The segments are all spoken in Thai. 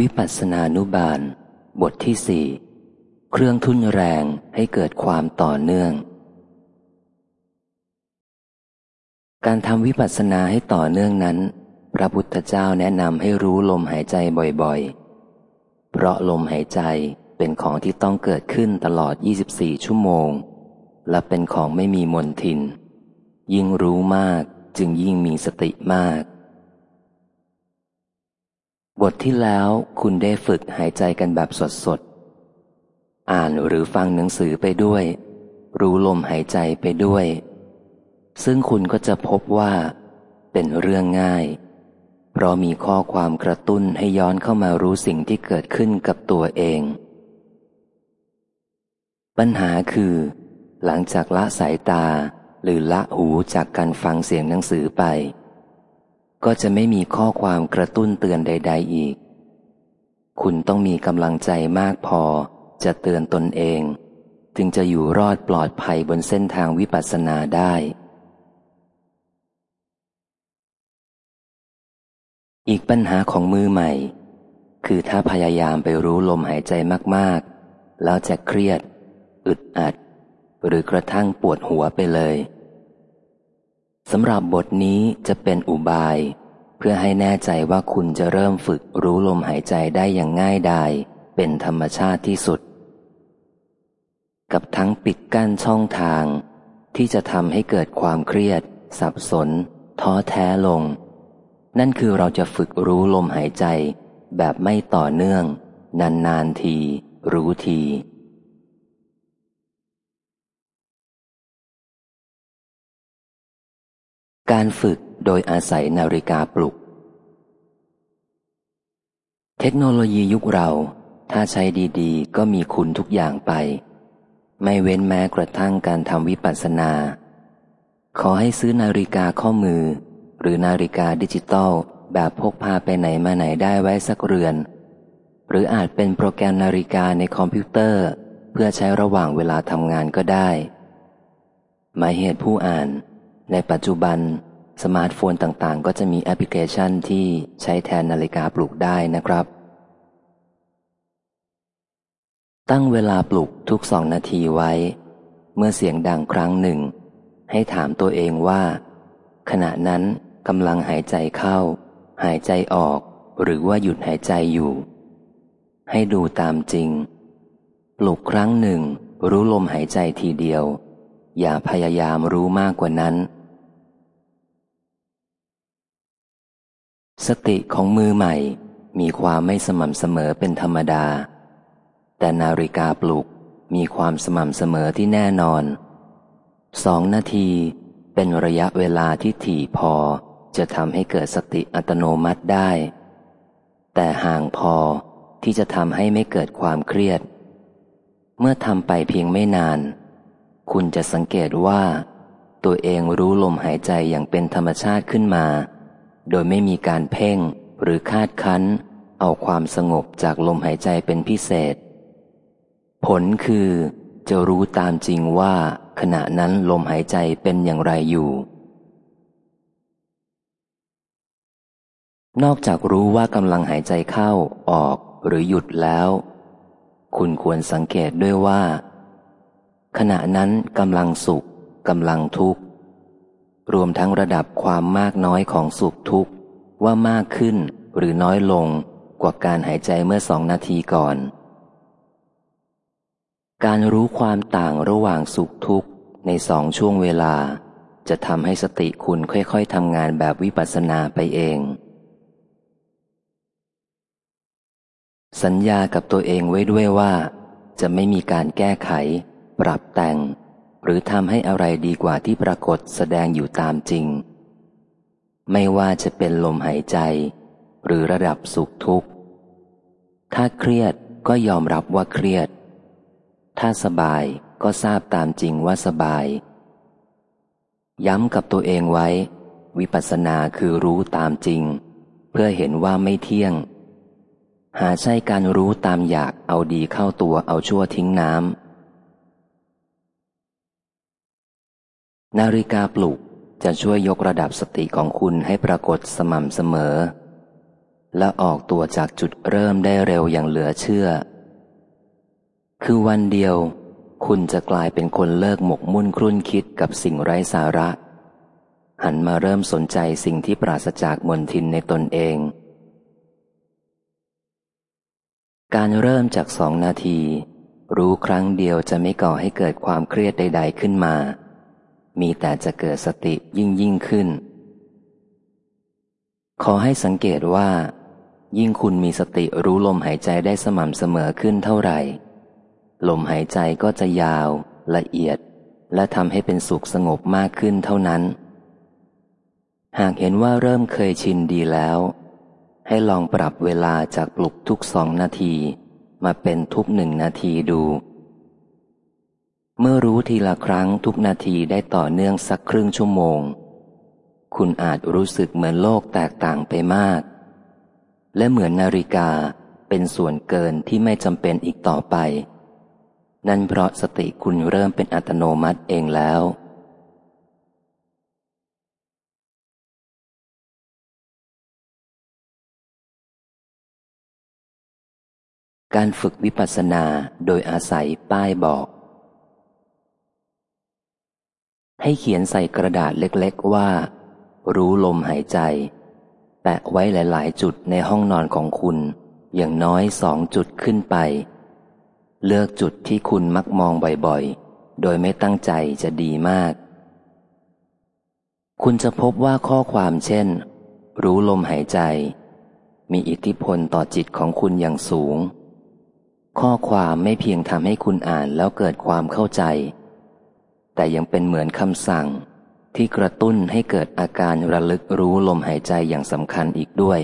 วิปัสสนานุบาล บทที่สี่เครื่องทุนแรงให้เกิดความต่อเนื่อง การทำวิปัสสนาให้ต่อเนื่องนั้น พระพุทธเจ้าแนะนำให้รู้ลมหายใจบ่อยๆ เพราะลมหายใจเป็นของที่ต้องเกิดขึ้นตลอด 24 ชั่วโมง และเป็นของไม่มีมนทิน ยิ่งรู้มากจึงยิ่งมีสติมาก บทที่แล้วคุณได้ฝึกหายใจกันแบบสดๆ อ่านหรือฟังหนังสือไปด้วย รู้ลมหายใจไปด้วย ซึ่งคุณก็จะพบว่า เป็นเรื่องง่าย เพราะมีข้อความกระตุ้นให้ย้อนเข้ามารู้สิ่งที่เกิดขึ้นกับตัวเอง ปัญหาคือ หลังจากละสายตาหรือละหูจากการฟังเสียงหนังสือไป ก็จะไม่มีข้อความกระตุ้นเตือนใด ๆ อีก คุณต้องมีกำลังใจมากพอ จะเตือนตนเอง จึงจะอยู่รอดปลอดภัยบนเส้นทางวิปัสสนาได้ อีกปัญหาของมือใหม่ คือถ้าพยายามไปรู้ลมหายใจมากๆ แล้วจะเครียด อึดอัด หรือกระทั่งปวดหัวไปเลย สำหรับบทนี้จะเป็นอุบาย เพื่อให้แน่ใจว่าคุณจะเริ่มฝึกรู้ลมหายใจได้อย่างง่ายดาย เป็นธรรมชาติที่สุด กับทั้งปิดกั้นช่องทาง ที่จะทำให้เกิดความเครียด สับสน ท้อแท้ลง นั่นคือเราจะฝึกรู้ลมหายใจ แบบไม่ต่อเนื่อง นานๆที รู้ที การฝึกโดยอาศัยนาฬิกาปลุก เทคโนโลยียุคเรา ถ้าใช้ดีๆ ก็มีคุณทุกอย่างไป ไม่เว้นแม้กระทั่งการทำวิปัสสนา ขอให้ซื้อนาฬิกาข้อมือ หรือนาฬิกาดิจิตอลแบบพกพาไปไหนมาไหนได้ไว้สักเรือน หรืออาจเป็นโปรแกรมนาฬิกาในคอมพิวเตอร์ เพื่อใช้ระหว่างเวลาทำงานก็ได้ หมายเหตุผู้อ่าน ในปัจจุบัน สมาร์ทโฟนต่างๆ ก็จะมีแอปพลิเคชันที่ใช้แทนนาฬิกาปลุกได้นะครับ ตั้งเวลาปลุกทุกสองนาทีไว้ เมื่อเสียงดังครั้งหนึ่ง ให้ถามตัวเองว่า ขณะนั้นกำลังหายใจเข้า หายใจออก หรือว่าหยุดหายใจอยู่ ให้ดูตามจริง ปลุกครั้งหนึ่ง รู้ลมหายใจทีเดียว อย่าพยายามรู้มากกว่านั้น สติของมือใหม่ มีความไม่สม่ำเสมอเป็นธรรมดา แต่นาฬิกาปลุกมีความสม่ำเสมอที่แน่นอนสองนาทีเป็นระยะเวลาที่ถี่พอจะทำให้เกิดสติอัตโนมัติได้ แต่ห่างพอที่จะทำให้ไม่เกิดความเครียด เมื่อทำไปเพียงไม่นาน คุณจะสังเกตว่า ตัวเองรู้ลมหายใจอย่างเป็นธรรมชาติขึ้นมา โดยไม่มีการเพ่งหรือคาดคั้น เอาความสงบจากลมหายใจเป็นพิเศษ ผลคือ จะรู้ตามจริงว่า ขณะนั้นลมหายใจเป็นอย่างไรอยู่ นอกจากรู้ว่ากำลังหายใจเข้าออกหรือหยุดแล้ว คุณควรสังเกตด้วยว่า ขณะนั้นกำลังสุขกำลังทุกข์ รวมทั้งระดับความมากน้อยของสุขทุกข์ ว่ามากขึ้นหรือน้อยลงกว่าการหายใจเมื่อสองนาทีก่อน การรู้ความต่างระหว่างสุขทุกข์ในสองช่วงเวลา จะทำให้สติคุณค่อยๆทำงานแบบวิปัสสนาไปเอง สัญญากับตัวเองไว้ด้วยว่า จะไม่มีการแก้ไข ปรับแต่ง หรือทำให้อะไรดีกว่าที่ปรากฏแสดงอยู่ตามจริง ไม่ว่าจะเป็นลมหายใจ หรือระดับสุขทุกข์ ถ้าเครียดก็ยอมรับว่าเครียด ถ้าสบายก็ทราบตามจริงว่าสบาย ย้ำกับตัวเองไว้ วิปัสสนาคือรู้ตามจริง เพื่อเห็นว่าไม่เที่ยง หาใช่การรู้ตามอยากเอาดีเข้าตัวเอาชั่วทิ้งน้ำ นาฬิกาปลุกจะช่วยยกระดับสติของคุณให้ปรากฏสม่ำเสมอ และออกตัวจากจุดเริ่มได้เร็วอย่างเหลือเชื่อ คือวันเดียว คุณจะกลายเป็นคนเลิกหมกมุ่นครุ่นคิดกับสิ่งไร้สาระ หันมาเริ่มสนใจสิ่งที่ปราศจากมนทินในตนเอง การเริ่มจากสองนาที รู้ครั้งเดียวจะไม่ก่อให้เกิดความเครียดใด ๆขึ้นมา มีแต่จะเกิดสติยิ่งยิ่งขึ้น ขอให้สังเกตว่า ยิ่งคุณมีสติรู้ลมหายใจได้สม่ำเสมอขึ้นเท่าไหร่ ลมหายใจก็จะยาว ละเอียด และทำให้เป็นสุขสงบมากขึ้นเท่านั้น หากเห็นว่าเริ่มเคยชินดีแล้ว ให้ลองปรับเวลาจากปลุกทุกสองนาที มาเป็นทุกหนึ่งนาทีดู เมื่อรู้ทีละครั้งทุกนาทีได้ต่อเนื่องสักครึ่งชั่วโมง คุณอาจรู้สึกเหมือนโลกแตกต่างไปมาก และเหมือนนาฬิกาเป็นส่วนเกินที่ไม่จำเป็นอีกต่อไป นั่นเพราะสติคุณเริ่มเป็นอัตโนมัติเองแล้ว การฝึกวิปัสสนาโดยอาศัยป้ายบอก ให้เขียนใส่กระดาษเล็กๆว่า รู้ลมหายใจ แปะไว้หลาย ๆ จุดในห้องนอนของคุณ อย่างน้อยสองจุดขึ้นไป เลือกจุดที่คุณมักมองบ่อยๆ โดยไม่ตั้งใจจะดีมาก คุณจะพบว่าข้อความเช่น รู้ลมหายใจ มีอิทธิพลต่อจิตของคุณอย่างสูง ข้อความไม่เพียงทำให้คุณอ่านแล้วเกิดความเข้าใจ แต่ยังเป็นเหมือนคำสั่ง ที่กระตุ้นให้เกิดอาการระลึกรู้ลมหายใจอย่างสำคัญอีกด้วย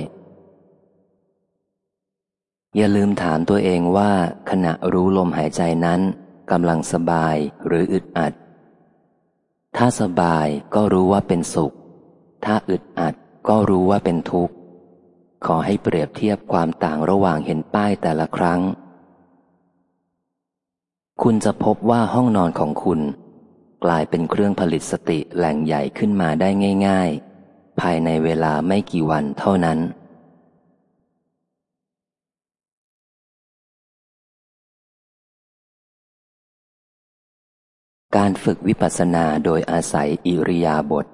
อย่าลืมถามตัวเองว่า ขณะรู้ลมหายใจนั้นกำลังสบายหรืออึดอัด ถ้าสบายก็รู้ว่าเป็นสุข ถ้าอึดอัดก็รู้ว่าเป็นทุกข์ ขอให้เปรียบเทียบความต่างระหว่างเห็นป้ายแต่ละครั้ง คุณจะพบว่าห้องนอนของคุณ กลายเป็นเครื่องผลิตสติแหล่งใหญ่ขึ้นมาได้ง่าย ๆ ภายในเวลาไม่กี่วันเท่านั้น การฝึกวิปัสสนาโดยอาศัยอิริยาบถ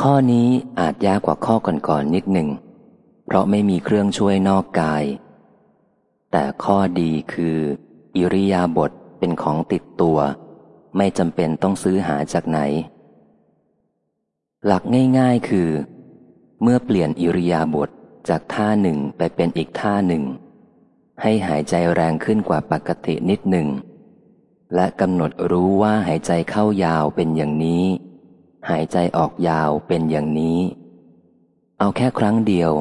ข้อนี้อาจยากกว่าข้อก่อนๆนนิดหนึ่ง เพราะไม่มีเครื่องช่วยนอกกาย แต่ข้อดีคือ อิริยาบถเป็นของติดตัว ไม่จำเป็นต้องซื้อหาจากไหน หลักง่ายๆคือ เมื่อเปลี่ยนอิริยาบถจากท่าหนึ่งไปเป็นอีกท่าหนึ่ง ให้หายใจแรงขึ้นกว่าปกตินิดหนึ่ง และกำหนดรู้ว่าหายใจเข้ายาวเป็นอย่างนี้ หายใจออกยาวเป็นอย่างนี้ เอาแค่ครั้งเดียว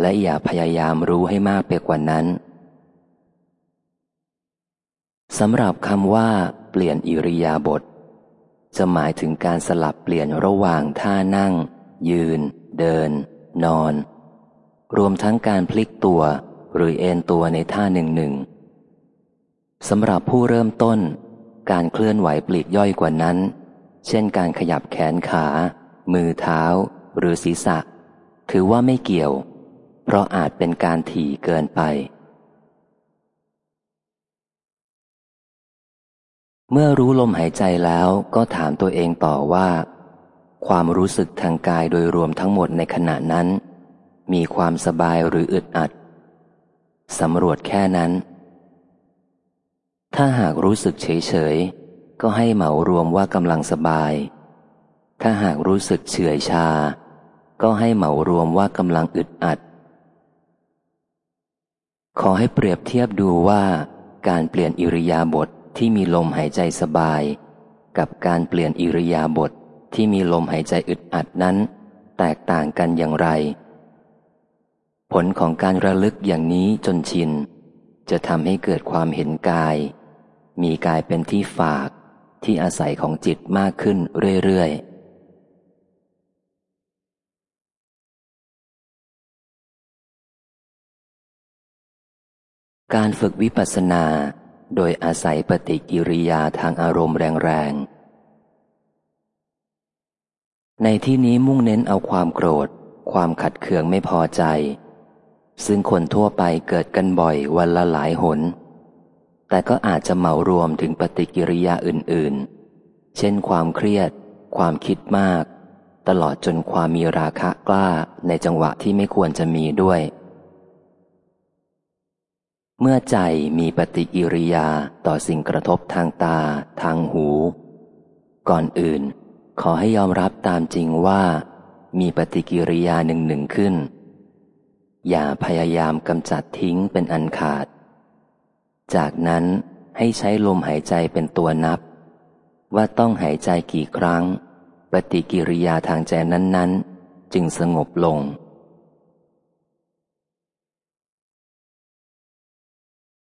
และอย่าพยายามรู้ให้มากไปกว่านั้น สำหรับคำว่า เปลี่ยนอิริยาบถจะหมายถึงการสลับเปลี่ยนระหว่างท่านั่ง ยืน เดิน นอน รวมทั้งการพลิกตัว หรือเอนตัวในท่าหนึ่งหนึ่งสำหรับผู้เริ่มต้น การเคลื่อนไหวปลีกย่อยกว่านั้น เช่นการขยับแขนขา มือเท้า หรือศีรษะ ถือว่าไม่เกี่ยว เพราะอาจเป็นการถี่เกินไป เมื่อรู้ลมหายใจแล้วก็ถามตัวเองต่อว่า ความรู้สึกทางกายโดยรวมทั้งหมดในขณะนั้น มีความสบายหรืออึดอัดสำรวจแค่นั้น ถ้าหากรู้สึกเฉยๆก็ให้เหมารวมว่ากำลังสบาย ถ้าหากรู้สึกเฉื่อยชา ก็ให้เหมารวมว่ากำลังอึดอัด ขอให้เปรียบเทียบดูว่าการเปลี่ยนอิริยาบถ ที่มีลมหายใจสบาย กับการเปลี่ยนอิริยาบถทที่มีลมหายใจอึดอัดนั้น แตกต่างกันอย่างไร ผลของการระลึกอย่างนี้จนชิน จะทำให้เกิดความเห็นกาย มีกายเป็นที่ฝากที่อาศัยของจิตมากขึ้นเรื่อยๆการฝึกวิปัสสนา โดยอาศัยปฏิกิริยาทางอารมณ์แรงๆ ในที่นี้มุ่งเน้นเอาความโกรธ ความขัดเคืองไม่พอใจ ซึ่งคนทั่วไปเกิดกันบ่อยวันละหลายหน แต่ก็อาจจะเหมารวมถึงปฏิกิริยาอื่นๆ เช่นความเครียด ความคิดมาก ตลอดจนความมีราคะกล้าในจังหวะที่ไม่ควรจะมีด้วย เมื่อใจมีปฏิกิริยาต่อสิ่งกระทบทางตา ทางหู ก่อนอื่น ขอให้ยอมรับตามจริงว่า มีปฏิกิริยาหนึ่งหนึ่งขึ้น อย่าพยายามกำจัดทิ้งเป็นอันขาด จากนั้นให้ใช้ลมหายใจเป็นตัวนับ ว่าต้องหายใจกี่ครั้ง ปฏิกิริยาทางใจนั้น ๆ จึงสงบลง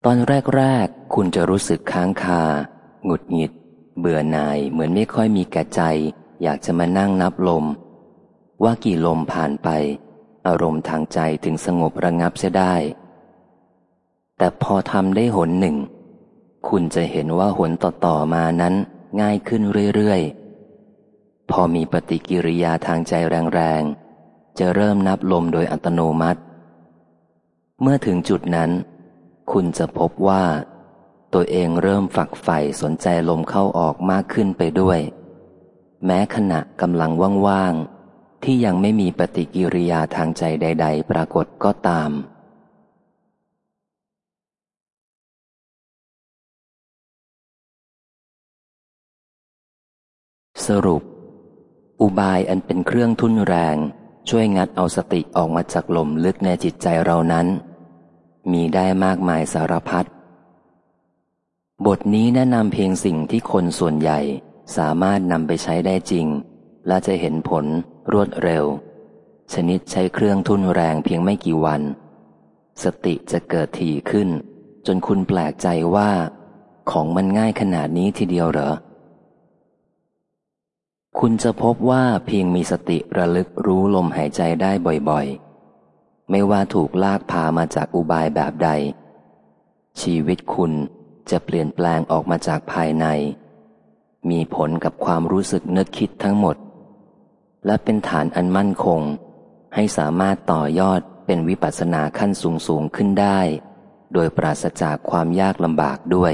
ตอนแรกๆ คุณจะรู้สึกค้างคา หงุดหงิด เบื่อหน่ายเหมือนไม่ค่อยมีแก่ใจ อยากจะมานั่งนับลม ว่ากี่ลมผ่านไป อารมณ์ทางใจถึงสงบระงับเสียได้ แต่พอทำได้หนหนึ่ง คุณจะเห็นว่าหนต่อๆมานั้นง่ายขึ้นเรื่อยๆ พอมีปฏิกิริยาทางใจแรงๆ จะเริ่มนับลมโดยอัตโนมัติ เมื่อถึงจุดนั้น คุณจะพบว่า ตัวเองเริ่มฝักใฝ่สนใจลมเข้าออกมากขึ้นไปด้วย แม้ขณะกำลังว่างๆ ที่ยังไม่มีปฏิกิริยาทางใจใด ๆ ปรากฏก็ตาม สรุป อุบายอันเป็นเครื่องทุ่นแรงช่วยงัดเอาสติออกมาจากลมลึกในจิตใจเรานั้น มีได้มากมายสารพัดบทนี้แนะนำเพียงสิ่งที่คนส่วนใหญ่สามารถนำไปใช้ได้จริง และจะเห็นผลรวดเร็ว ชนิดใช้เครื่องทุ่นแรงเพียงไม่กี่วัน สติจะเกิดถี่ขึ้น จนคุณแปลกใจว่า ของมันง่ายขนาดนี้ทีเดียวเหรอ คุณจะพบว่าเพียงมีสติระลึกรู้ลมหายใจได้บ่อยๆ ไม่ว่าถูกลากพามาจากอุบายแบบใด ชีวิตคุณจะเปลี่ยนแปลงออกมาจากภายใน มีผลกับความรู้สึกนึกคิดทั้งหมด และเป็นฐานอันมั่นคง ให้สามารถต่อยอดเป็นวิปัสสนาขั้นสูงสูงขึ้นได้ โดยปราศจากความยากลำบากด้วย